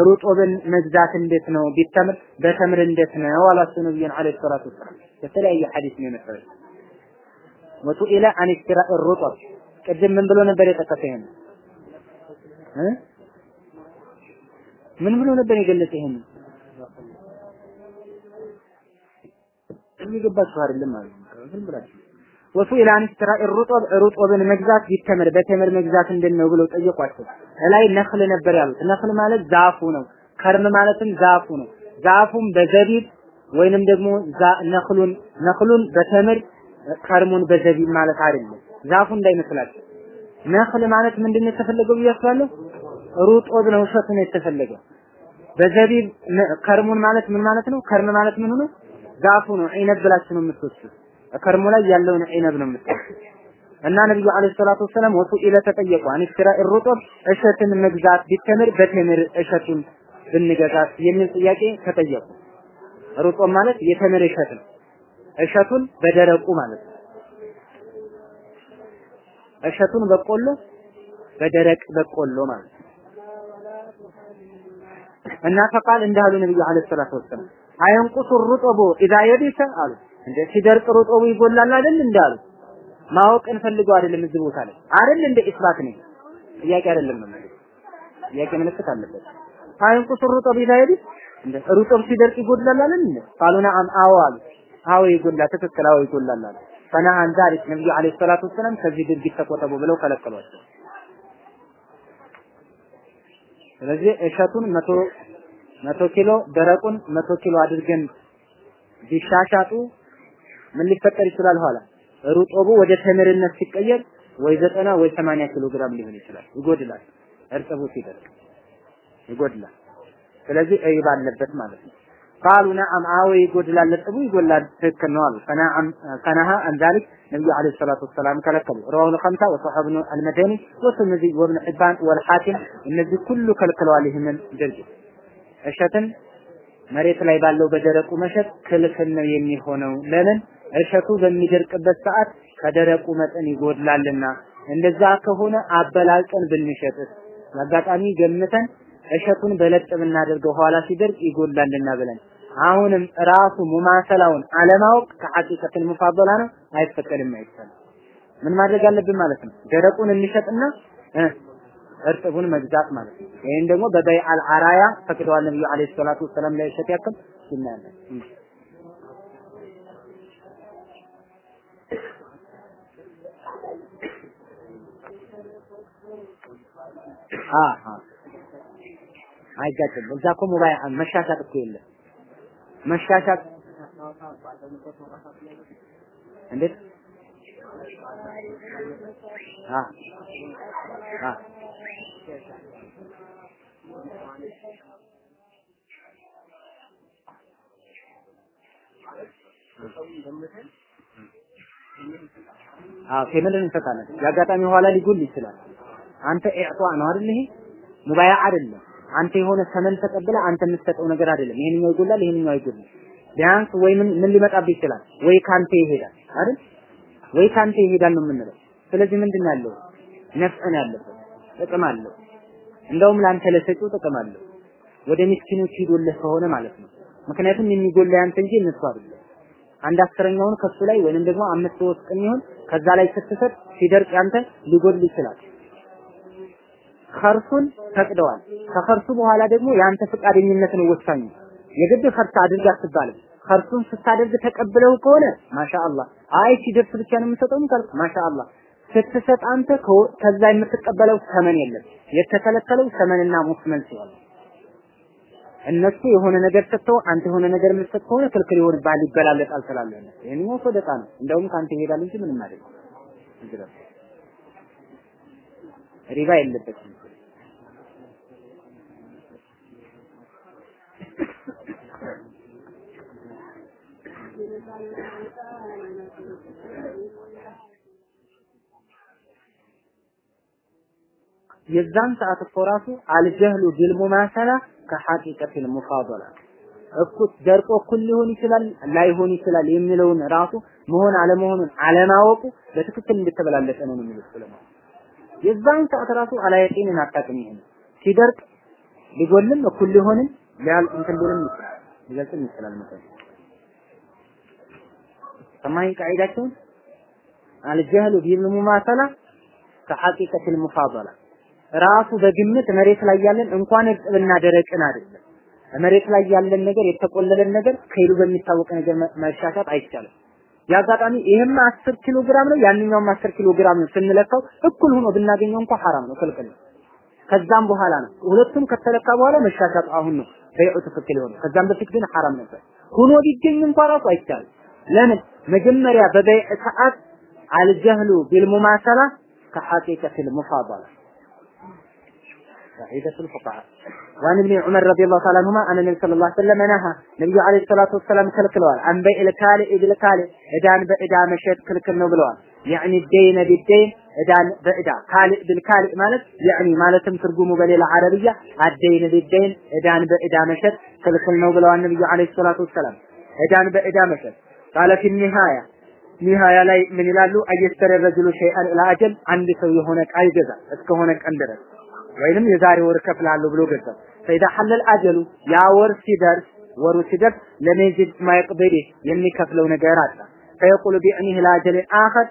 رطب መግዛት እንዴት ነው ቢተምር በተምር እንዴት ነው አላቸው ነብዩን عليه الصلاه والسلام የተለያየ ሐዲስ ነው የመሰለው ወሱኢለ አን ኢሽቲራእ ሩጠብ ቅድም ምን ብሎ ነበር የጠቀሰ ይሄን ምን ብሎ ነበር የገለጸ ይሄን የሚገባችሁ አይደለም ማለት ዝም ብላችሁ ወሱ ኢላን ኢስትራ ሩጦብ ሩጦብን መግዛት ቢተምር በተምር መግዛት እንደት ነው ብለው ጠየቋቸው። እላይ ነኽል ነበር ያሉት። ነኽል ማለት ዛፉ ነው። ከርም ማለትም ዛፉ ነው። ዛፉም በዘቢብ ወይንም ደግሞ ነኽሉን ነኽሉን በተምር ከርሙን በዘቢብ ማለት አይደለም። ዛፉ እንዳይመስላችሁ። نخل ማለት ምንድን ነው የተፈለገው ብያችኋለሁ። رطب ነው፣ እሸት ነው የተፈለገው። በዘቢብ كرم ን ማለት ምን ማለት ነው? كرم ማለት ምን ነው? ዛፉ ነው። عنب ብላችሁ ነው የምትወስዱት። كرም ኡ ላይ ያለውን عنب ነው የምትወስዱት። እና ነብዩ አለይሂ ሰላቱ ወሰላም وسئل ተጠየቁ عن اشتراء الرطب እሸትን መግዛት بتمر በተምር እሸቱን ብንገዛት የሚል ጥያቄ ተጠየቁ። رطب ማለት የተምር እሸት ነው። እሸቱን በደረቁ ማለት ነው። እሸቱን በቆሎ በደረቅ በቆሎ ማለት እና ፈቃል እንዳሉ ነብዩ አለይሂ ሰላቱ ወሰላም አየንቁሱ ሩጦቡ ኢዛ የቢሰ አሉ። እንደ ሲደርቅ ሩጦቡ ይጎላል አይደል እንዳሉ? ማወቅን ፈልገው አይደለም እዚህ ቦታ ላይ። አይደል እንደ ኢስባት ነው ጥያቄ አይደለም ማለት ጥያቄ ምልክት አለበት። አየንቁሱ ሩጦቡ ኢዛ የቢሰ እንደ ሩጦብ ሲደርቅ ይጎላል አይደል አም አዎ አሉ። አዎ ይጎላል ትክክል አዎ ይጎላል አሉ ፈነሃን ዛሊክ ነብዩ አለይሂ ሰላቱ ወሰላም ከዚህ ድርጊት ተቆጠቡ ብለው ከለከሏቸው ስለዚህ እሸቱን መቶ መቶ ኪሎ ደረቁን መቶ ኪሎ አድርገን ቢሻሻጡ ምን ሊፈጠር ይችላል? ኋላ ሩጦቡ ወደ ተምርነት ሲቀየር ወይ ዘጠና ወይ ሰማንያ ኪሎ ግራም ሊሆን ይችላል። ይጎድላል። እርጥቡ ሲደርቅ ይጎድላል። ስለዚህ እይ ባለበት ማለት ነው። ቃሉ ነዓም አዎ ይጎድላል፣ እርጥቡ ይጎድላል። ትክክል ነው አሉ። ፈነሃ አን ዛሊክ ነብዩ አለይሂ ሰላቱ ወሰላም ከለከሉ። ረዋሁ ኸምሳ ወሰሐብ ብኑ አልመደኒ ወትርሚዚ ወብን ሒባን ወልሐኪም እነዚህ ሁሉ ከልክለዋል ይህንን ድርጊት። እሸትን መሬት ላይ ባለው በደረቁ መሸጥ ክልክል ነው የሚሆነው። ለምን? እሸቱ በሚደርቅበት ሰዓት ከደረቁ መጠን ይጎድላልና። እንደዛ ከሆነ አበላልቀን ብንሸጥስ አጋጣሚ ገምተን እሸቱን በለጥ ብናደርገው ኋላ ሲደርቅ ይጎድላልና ብለን አሁንም ራሱ ሙማሰላውን አለማወቅ ከሐቂቀትን ሙፋደላ ነው፣ አይፈቀድም፣ አይቻልም። ምን ማድረግ አለብን ማለት ነው? ደረቁን እንሸጥና እርጥቡን መግዛት ማለት ነው። ይሄን ደግሞ በበይ አልአራያ ፈቅደዋል ነብዩ አለይሂ ሰላቱ ወሰላም ላይ ሸጥ ያክል ይናያለን። አሃ አይጋጭም። እዛ እኮ ሙባይ መሻሻጥ እኮ የለም። መሻሻጥ እንዴት payment ን እንሰጣለን። የአጋጣሚ ኋላ ሊጎል ይችላል። አንተ إعطاء ነው አይደል? ይሄ مبايعة አይደለም። አንተ የሆነ ثمن ተቀብለ አንተ የምትሰጠው ነገር አይደለም። ይሄንኛው ይጎላል፣ ይሄንኛው አይጎልም። ቢያንስ ወይ ምን ምን ሊመጣብህ ይችላል? ወይ ካንተ ይሄዳል አይደል? ወይ ካንተ ይሄዳል ነው የምንለው። ስለዚህ ምንድን ነው ያለው? نفع ን ያለበት ጥቅም አለው። እንደውም ለአንተ ለሰጪው ጥቅም አለው። ወደ ምስኪኖች ሂዶልህ ከሆነ ማለት ነው። ምክንያቱም የሚጎላ ያንተ እንጂ እነሱ አይደለም። አንድ አስረኛውን ከሱ ላይ ወይንም ደግሞ አምስት وسق የሚሆን ከዛ ላይ ስትሰጥ ሲደርቅ ያንተ ሊጎል ይችላል። خرص ን ፈቅደዋል። ከ خرص ኡ በኋላ ደግሞ የአንተ ፈቃደኝነት ነው ወሳኙ። የግድ خرص አድርግ አትባልም። خرص ን ስታደርግ ተቀብለው ከሆነ ማሻአላህ፣ አይ ሲደርስ ብቻ ነው የምሰጠው ካልክ ማሻአላህ። ስትሰጥ አንተ ከዛ የምትቀበለው ثمن የለም። የተከለከለው ثمن ና مثمن ሲሆን እነሱ የሆነ ነገር ሰጥተው አንተ የሆነ ነገር የምትሰጥ ከሆነ ክልክል ይሆንብሃል፣ ይበላለጣል ስላለ ይሄንኛው ሰደቃ ነው። እንደውም ከአንተ ይሄዳል እንጂ ምንም አይደለም። ሪባ የለበትም። የዛን ሰዓት እኮ ራሱ አልጀህሉ ቢልሙማሰላ ከሐቂቀቲል ሙፋደላ። እኩት ደርቆ እኩል ሊሆን ይችላል ላይሆን ይችላል የሚለውን ራሱ መሆን አለመሆኑን አለማወቁ በትክክል እንደተበላለጠ ነው የሚሉት ስለማ የዛን ሰዓት ራሱ አላየቂንን አታውቅም። ይሄን ሲደርቅ ሊጎልም እኩል ሊሆንም ሊያል እንትን ሊልም ይችላል ሊገልጽም ይችላል ማለት ሰማይ ቃይዳቸውን አልጀህሉ ቢልሙማሰላ ከሐቂቀቲል ሙፋደላ ራሱ በግምት መሬት ላይ ያለን እንኳን እርጥብና ደረቅን አይደለም መሬት ላይ ያለን ነገር የተቆለለን ነገር ከይሉ በሚታወቅ ነገር መሻሻት አይቻልም። የአጋጣሚ ይሄም 10 ኪሎ ግራም ነው ያንኛውም 10 ኪሎ ግራም ነው ስንለካው እኩል ሆኖ ብናገኘው እንኳን ሐራም ነው ክልክል ከዛም በኋላ ነው ሁለቱም ከተለካ በኋላ መሻሻጥ አሁን ነው በይዑ ትክክል የሆነ ከዛም በፊት ግን ሐራም ነበር። ሆኖ ቢገኝ እንኳን ራሱ አይቻልም። ለምን መጀመሪያ በበይዕ ሰዓት አልጀህሉ ቢልሙማሰላ المفاضله ልሙፋበላ في الفقهاء وأنا ابن عمر رضي الله تعالى عنهما أن النبي صلى الله عليه وسلم نهى النبي عليه الصلاة والسلام كلكلوال عن بيع الكالئ بالكالئ إدان بإدا مشيت كلكلنو بلوان يعني الدين بالدين إدان بإدا كالئ بالكالئ مالت يعني مالتم ترجموا بليل عربية الدين بالدين إدان بإدا مشيت كلكلنو بلوان النبي عليه الصلاة والسلام إدان بإدا مشيت ቃለ ፊ ኒሃያ ኒሃያ ላይ ምን ይላሉ? አየስተረ ረጅሉ ሸይአን ለአጀል አንድ ሰው የሆነ ዕቃ ይገዛል እስከሆነ ቀን ድረስ ወይንም የዛሬ ወር እከፍልሃለሁ ብሎ ገዛ። ፈኢዳ ሐለል አጀሉ ያ ወር ሲደርስ ወሩ ሲደርስ ለመጅድ ማይቅበሪ የሚከፍለው ነገር አጣ። ፈየቁሉ ቢዕኒህ ለአጀል አኸር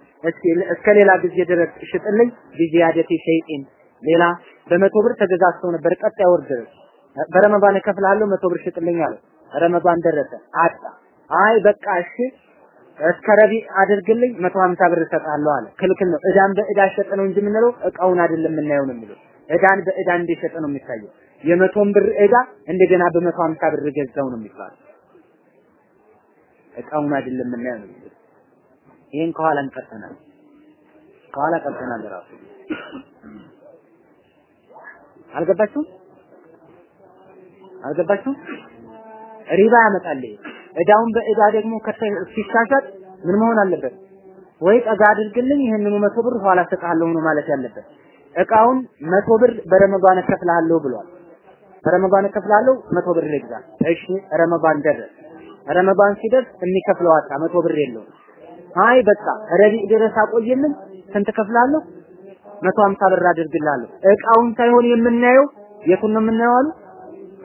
እስከ ሌላ ጊዜ ድረስ ሽጥልኝ ቢዚያደቲ ሸይኢን ሌላ በመቶ ብር ተገዛዝተው ነበር ቀጣይ ወር ድረስ በረመዳን እከፍልሃለሁ መቶ ብር ሽጥልኝ አለ። ረመዳን ደረሰ አጣ። አይ በቃ እሺ እስከ ረቢዕ አድርግልኝ 150 ብር እሰጥሃለሁ አለ። ክልክል ነው። እዳን በእዳ ሸጠ ነው እንጂ የምንለው እቃውን አይደለም የምናየው ነው የሚለው። እዳን በእዳ እንደሸጠ ነው የሚታየው። የመቶን ብር እዳ እንደገና በመቶ ሀምሳ ብር ገዛው ነው የሚባለው። እቃውን አይደለም የምናየው ነው የሚለው። ይሄን ከኋላ እንቀጥተናል። ከኋላ ቀጥተናል ራሱ አልገባችሁም? አልገባችሁም? ሪባ ያመጣል። እዳውን በእዳ ደግሞ ሲሻሻጥ ምን መሆን አለበት? ወይ ጠጋ አድርግልኝ ይህንኑ መቶ ብር ኋላ እሰጥሃለሁ ነው ማለት ያለበት። እቃውን መቶ ብር በረመዳን እከፍልሃለሁ ብሏል። በረመዳን እከፍልሃለሁ መቶ ብር ልግዛ። እሺ ረመዳን ደረስ። ረመዳን ሲደርስ የሚከፍለው አጣ፣ መቶ ብር የለውም። አይ በቃ ረቢዕ ድረስ አቆየልን፣ ስንት እከፍልሃለሁ? መቶ ሀምሳ ብር አድርግልሃለሁ። እቃውን ሳይሆን የምናየው የቱን ነው የምናየው አሉ?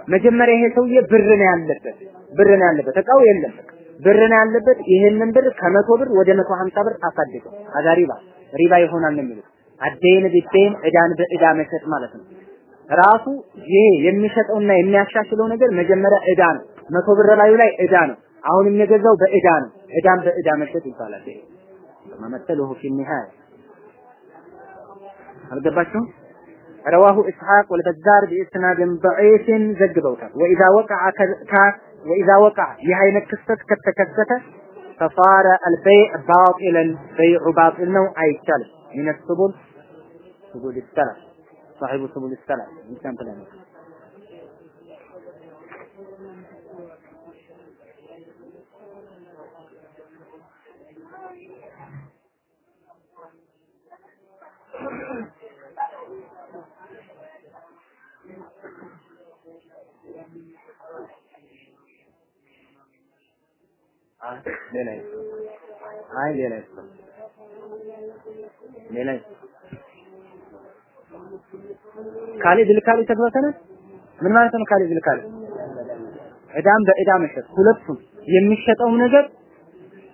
መጀመሪያ ይሄ ሰውዬ ብር ነው ያለበት ብር ነው ያለበት እቃው የለም ብር ነው ያለበት ይሄንን ብር ከመቶ ብር ወደ መቶ ሀምሳ ብር አሳድገው አዛ ሪባ ሪባ ይሆናል ነው የሚሉት አደይን ቢደይን እዳን በእዳ መሸጥ ማለት ነው ራሱ ይሄ የሚሸጠውና የሚያሻሽለው ነገር መጀመሪያ እዳ ነው መቶ ብር ላዩ ላይ እዳ ነው አሁን የሚገዛው በእዳ ነው እዳን በእዳ መሸጥ ይባላል ይሄ መመሰሉሁ ፊ ኒሃያ አልገባችሁም رواه إسحاق والبزار بإسناد ضعيف زجبوتا وإذا وقع كاس وإذا وقع يهين كستت كتكستت فصار البيع باطلا بيع باطل نوع أي من السبل سبل السلف صاحب سبل السلف إنسان ሌላ አይ ሌላ ሌላ ካሊድ ልካሊ ተግባተነ ምን ማለት ነው? ካሊድ ልካሊ እዳም በእዳ መሸጥ ሁለቱም የሚሸጠው ነገር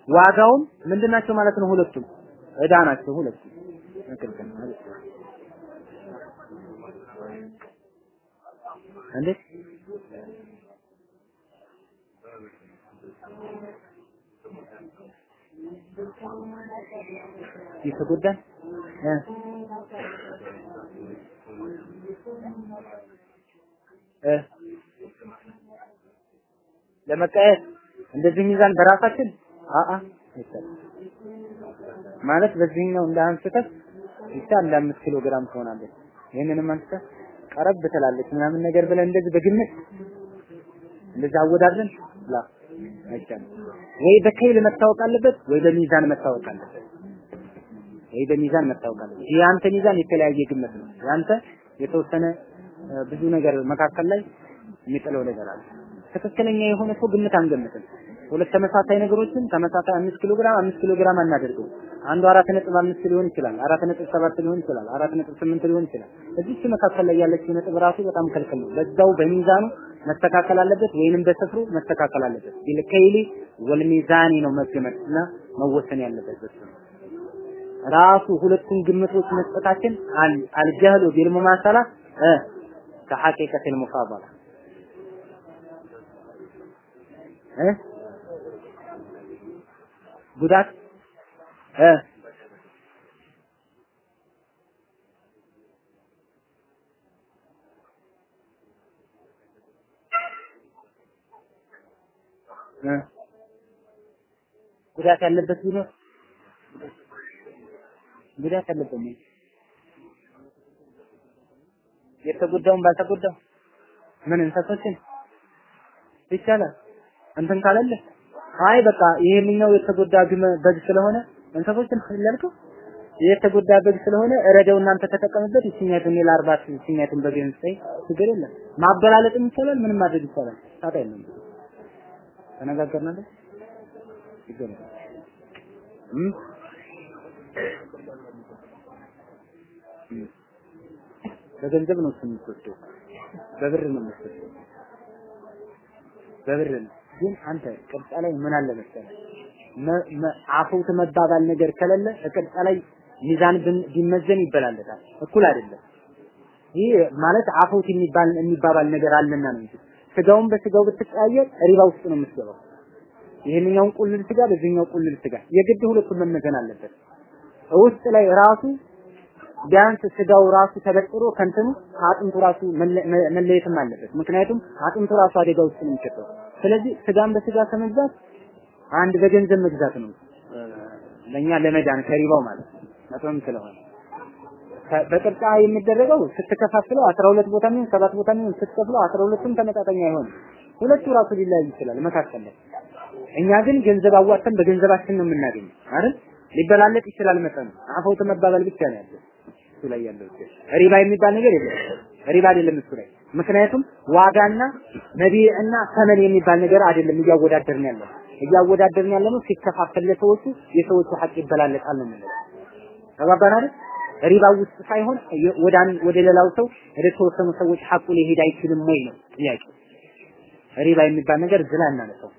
ዋጋውም ምንድናቸው ማለት ነው? ሁለቱም እዳ ናቸው ሁለቱም። እንዴት የተጎዳን ለመቀየር? እንደዚህ ሚዛን በራሳችን? አአ ማለት በዚህኛው እንደ አንስተህ ብቻ እንደ አምስት ኪሎ ግራም ትሆናለች። ይህንንም አንስተህ ቀረብ ትላለች ምናምን ነገር ብለን እንደዚህ በግምት እንደዚህ አወዳድረን? ላ አይቻልም። ወይ በከይል መታወቅ አለበት ወይ በሚዛን መታወቅ አለበት። ወይ በሚዛን መታወቅ አለበት። የአንተ ሚዛን የተለያየ ግምት ነው። ያንተ የተወሰነ ብዙ ነገር መካከል ላይ የሚጥለው ነገር አለ። ትክክለኛ የሆነ ሰው ግምት አንገምትም። ሁለት ተመሳሳይ ነገሮችን ተመሳሳይ አምስት ኪሎ ግራም አምስት ኪሎ ግራም አናደርገው። አንዱ አራት ነጥብ አምስት ሊሆን ይችላል፣ አራት ነጥብ ሰባት ሊሆን ይችላል፣ አራት ነጥብ ስምንት ሊሆን ይችላል። እዚች መካከል ላይ ያለችው ነጥብ ራሱ በጣም ከልክል ነው። በዛው በሚዛኑ መስተካከል አለበት ወይንም በስፍሩ መስተካከል አለበት። ቢልከይሊ ወልሚዛኒ ነው መገመት እና መወሰን ያለበት በሱ ራሱ ሁለቱን ግምቶች መስጠታችን አልጀህሉ ቢልሙማሰላ እ ከሐቂቀቲል ሙፋደላ እ ጉዳት እ እ ጉዳት ያለበት ቢኖር ጉዳት ያለበት ነው። የተጎዳውን ባልተጎዳው ምን እንሰሶችን ይቻላል። እንትን ካለለ አይ በቃ ይሄንኛው የተጎዳ ግመ በግ ስለሆነ እንሰሶችን ያልከው የተጎዳ በግ ስለሆነ እረደው እናንተ ተጠቀምበት። ይችኛቱን ለአርባት ይችኛቱን በግ እንስጠይ ችግር የለም። ማበላለጥም ይቻላል ምንም ማድረግ ይቻላል። ታጣ የለም። ተነጋገርን እም በገንዘብ ነው የምትወስደው? በብር ነው የምትወስደው? በብር ነው። ግን አንተ ቅርጻ ላይ ምን አለ መሰለህ? አፉት መባባል ነገር ከሌለ ቅርጻ ላይ ሚዛን ቢመዘን ይበላለታል። እኩል አይደለም። ይህ ማለት አፉት የሚባል የሚባባል ነገር አለና ነው እንጂ ስጋውን በስጋው ብትቀያየር ሪባ ውስጥ ነው የምትገባው ይሄንኛውን ቁልል ስጋ በዚህኛው ቁልል ስጋ የግድ ሁለቱም መመዘን አለበት ውስጥ ላይ ራሱ ቢያንስ ስጋው ራሱ ተበጥሮ ከንትኑ አጥንቱ ራሱ መለየትም አለበት። ምክንያቱም አጥንቱ ራሱ አደጋ ውስጥ ነው የሚከተው። ስለዚህ ስጋን በስጋ ከመግዛት አንድ በገንዘብ መግዛት ነው ለኛ ለመዳን ከሪባው ማለት ነው። መጥቶም ስለሆነ በቅርጫ የሚደረገው ስትከፋፍለው 12 ቦታ ምን ሰባት ቦታ ምን ስትከፍለው 12ቱም ተመጣጣኝ አይሆንም። ሁለቱ ራሱ ሊለያይ ይችላል መካከል እኛ ግን ገንዘብ አዋጥተን በገንዘባችን ነው የምናገኘው አይደል? ሊበላለጥ ይችላል መጠኑ። አፈውት መባባል ብቻ ነው ያለው። እሱ ላይ ያለው ሪባ የሚባል ነገር የለም። ሪባ አይደለም እሱ ላይ ምክንያቱም ዋጋና መቢዕና ተመን የሚባል ነገር አይደለም እያወዳደርን ያለው እያወዳደርን ያለ ነው ሲከፋፈል ለሰዎቹ የሰዎቹ ሀቅ ይበላለጣል ነው የምንለው ተባባን ሪባ ውስጥ ሳይሆን ወደ ሌላው ሰው ወደ ተወሰኑ ሰዎች ሀቁ ሊሄድ አይችልም ወይ ነው ጥያቄ ሪባ የሚባል ነገር ዝላ እናነሳው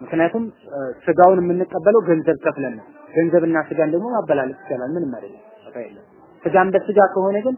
ምክንያቱም ስጋውን የምንቀበለው ገንዘብ ከፍለን ነው። ገንዘብና ስጋን ደግሞ ማበላለጥ ይቻላል። ምንም አይደለም። ስጋን በስጋ ከሆነ ግን